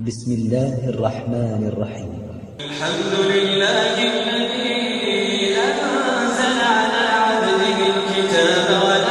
بسم الله الرحمن الرحيم. الحمد لله الذي أنزل على عبده الكتاب ولا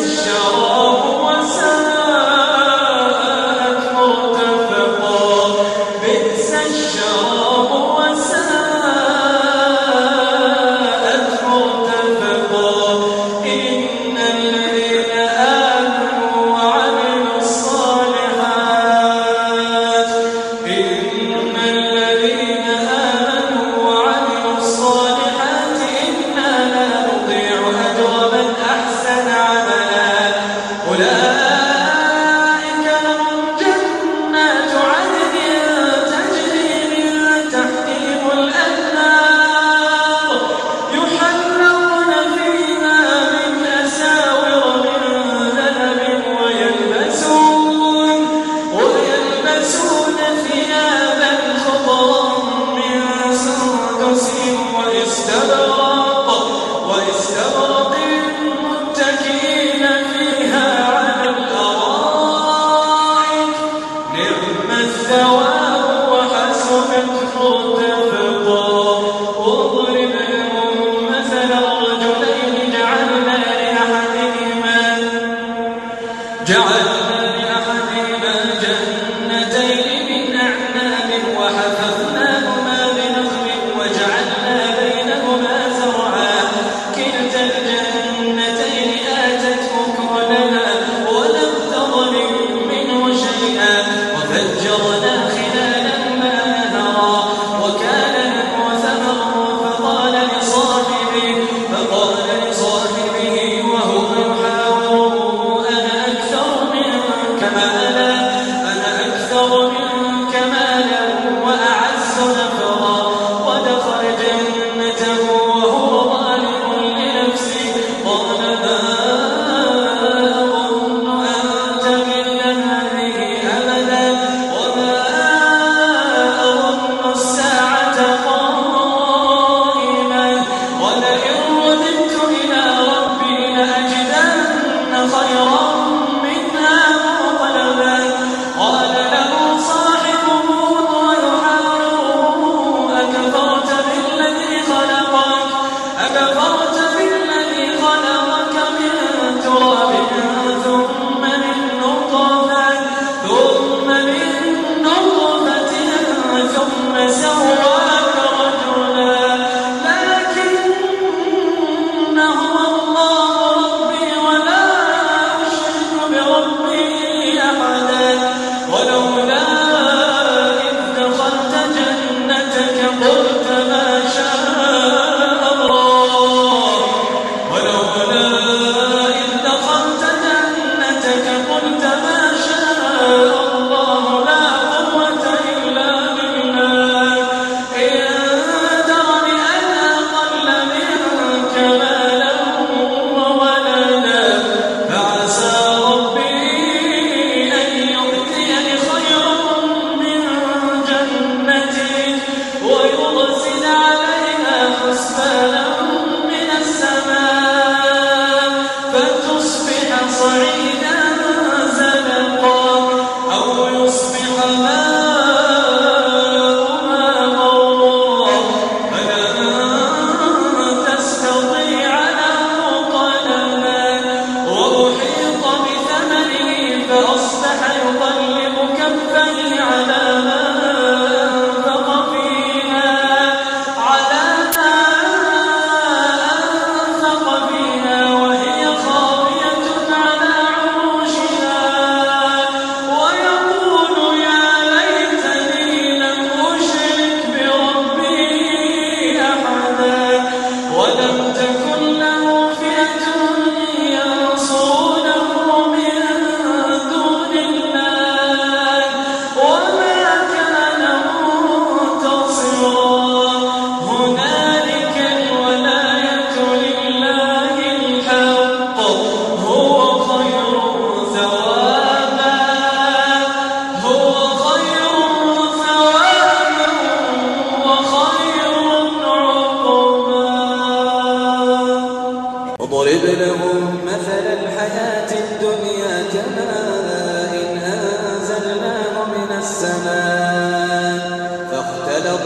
الشراء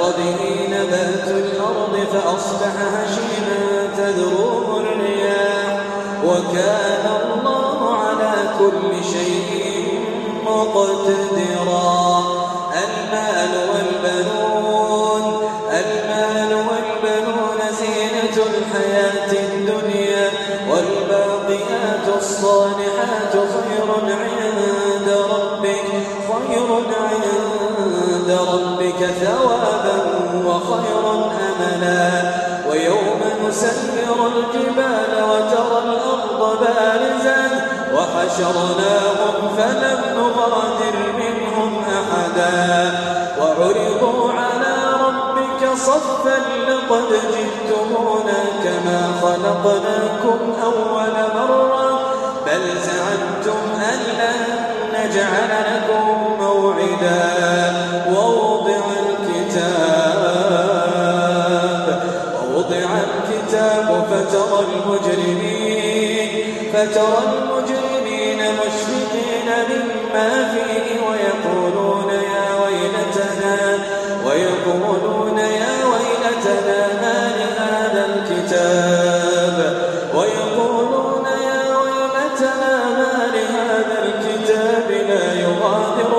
به نبات الأرض فأصبح هشيما تذروه الرياح. وكان الله على كل شيء مقتدرا. المال والبنون المال والبنون زينة الحياة الدنيا. والباقيات الصالحات خير عند ربك خير عند ربك ثوابا وخير أملا. ويوم نسير الجبال وترى الأرض بارزا. وحشرناهم فلم نغادر منهم أحدا. وعرضوا على ربك صفا لقد جئتمونا كما خلقناكم أول مرة. بل زعمتم أن لن نجعل لكم موعدا. ووضع الكتاب ووضع الكتاب فترى المجرمين فترى المجرمين مشفقين مما فيه ويقولون يا ويلتنا ويقولون يا ويلتنا ما لهذا الكتاب؟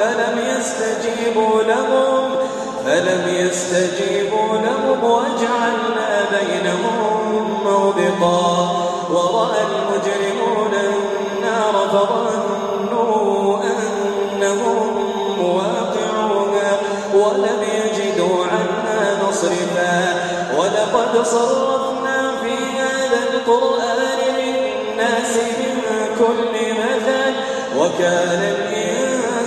فلم يستجيبوا لهم فلم يستجيبوا لهم وجعلنا بينهم موبقا. ورأى المجرمون النار فظنوا أنهم مواقعها ولم يجدوا عنا مصرفا. ولقد صرفنا في هذا القرآن للناس من كل مثل وكان الإنسان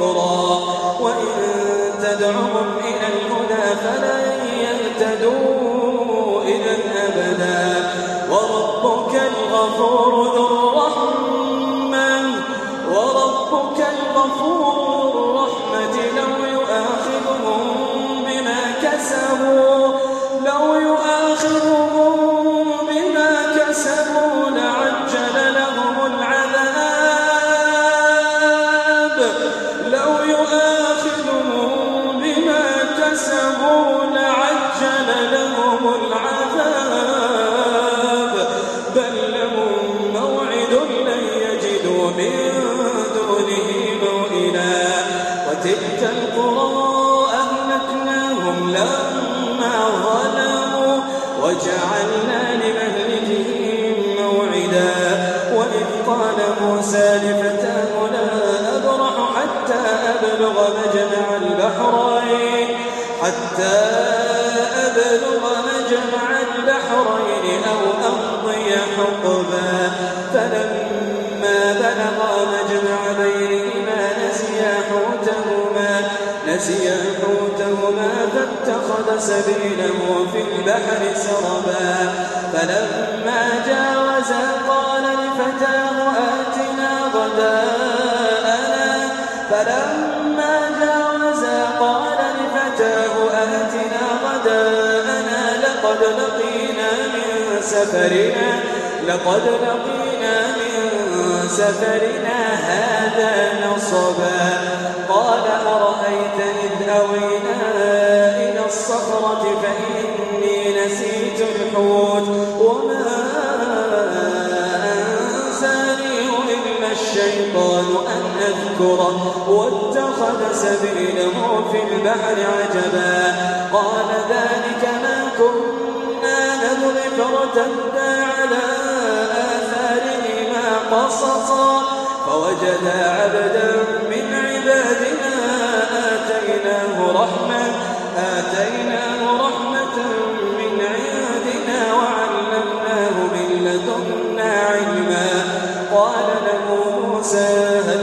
وقرا وإن تدعهم إلى الهدى فلن يهتدوا إذا أبدا. وربك الغفور ذو الرحمة وربك الغفور وتلك القرى أهلكناهم لما ظلموا وجعلنا لمهلكهم موعدا وإذ قال موسى لفتاه لا أبرح حتى أبلغ مجمع البحرين حتى أبلغ مجمع البحرين أو أمضي حقبا فلما بلغا مجمع بينهما نسيا حوتهما نسيا حوتهما فاتخذ سبيله في البحر سربا. فلما جاوزا قال لفتاه آتنا غداءنا. فلما جاوزا قال لفتاه آتنا غداءنا. لقد لقينا من سفرنا لقد لقينا من سفرنا هذا نصبا. أذكره واتخذ سبيله في البحر عجبا. قال ذلك ما كنا نبغي فارتدا على آثارهما قصصا. فوجدا عبدا من عبادنا آتيناه رحمة آتيناه رحمة من عندنا وعلمناه من لدنا علما. قال له موسى هل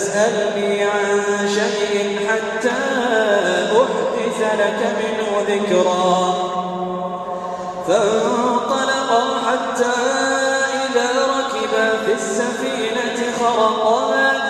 تسألني عن شيء حتى أحدث لك منه ذكرا. فانطلقا حتى إذا ركبا في السفينة خرقها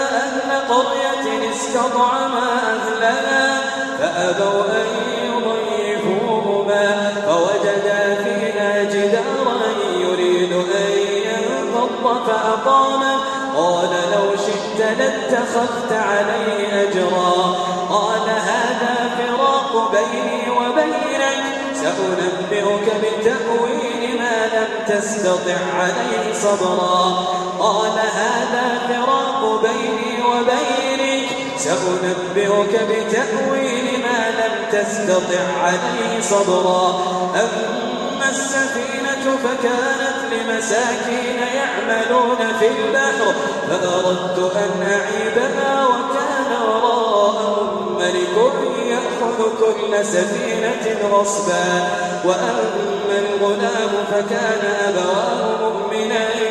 قرية استطعما أهلها فأبوا أن يضيفوهما فوجدا فيها جدارا يريد أن ينقض فأقامه قال لو شئت لاتخذت عليه أجرا. قال هذا فراق بيني وبينك. سأنبئك بتأويل ما لم تستطع عليه صبرا. قال هذا فراق بيني وبينك سأنبئك بتأويل ما لم تستطع عليه صبرا. أما السفينة فكانت لمساكين يعملون في البحر فأردت أن أعيبها وكان وراءهم ملك يأخذ كل سفينة غصبا. وأما الغلام فكان أبواه مؤمنين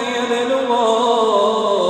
يبلغا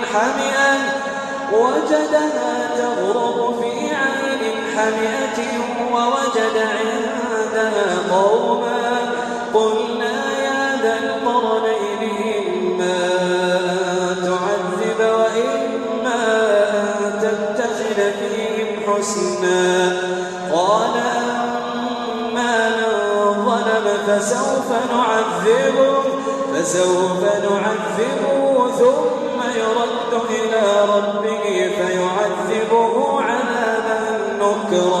حمئة وجدها تغرب في عين حمئة ووجد عندها قوما. قلنا يا ذا القرنين إما أن تعذب وإما أن تتخذ فيهم حسنا. قال أما من ظلم فسوف نعذبه فسوف نعذبه ثم ربه فيعذبه عذابا نكرا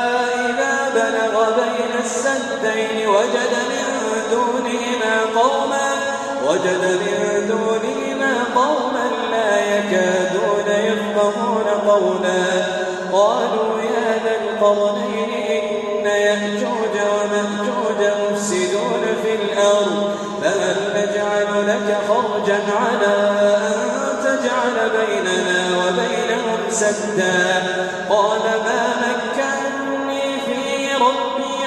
بلغ بين السدين وجد من دونهما قوما وجد من دونهما قوما لا يكادون يفقهون قولا. قالوا يا ذا القرنين إن يأجوج ومأجوج مفسدون في الأرض فهل نجعل لك خرجا على أن تجعل بيننا وبينهم سدا؟ قال ما في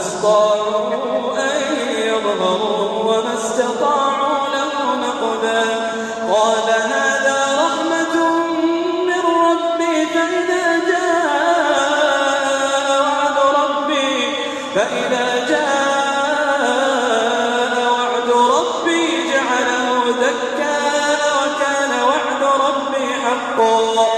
أستطاعوا أن يظهروا وما استطاعوا له قال هذا رحمة من ربي فإذا جاء وعد ربي فإذا جاء وعد ربي جعله وكان وعد ربي حقا.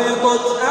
حبطت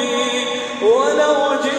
قلبي ولو جئت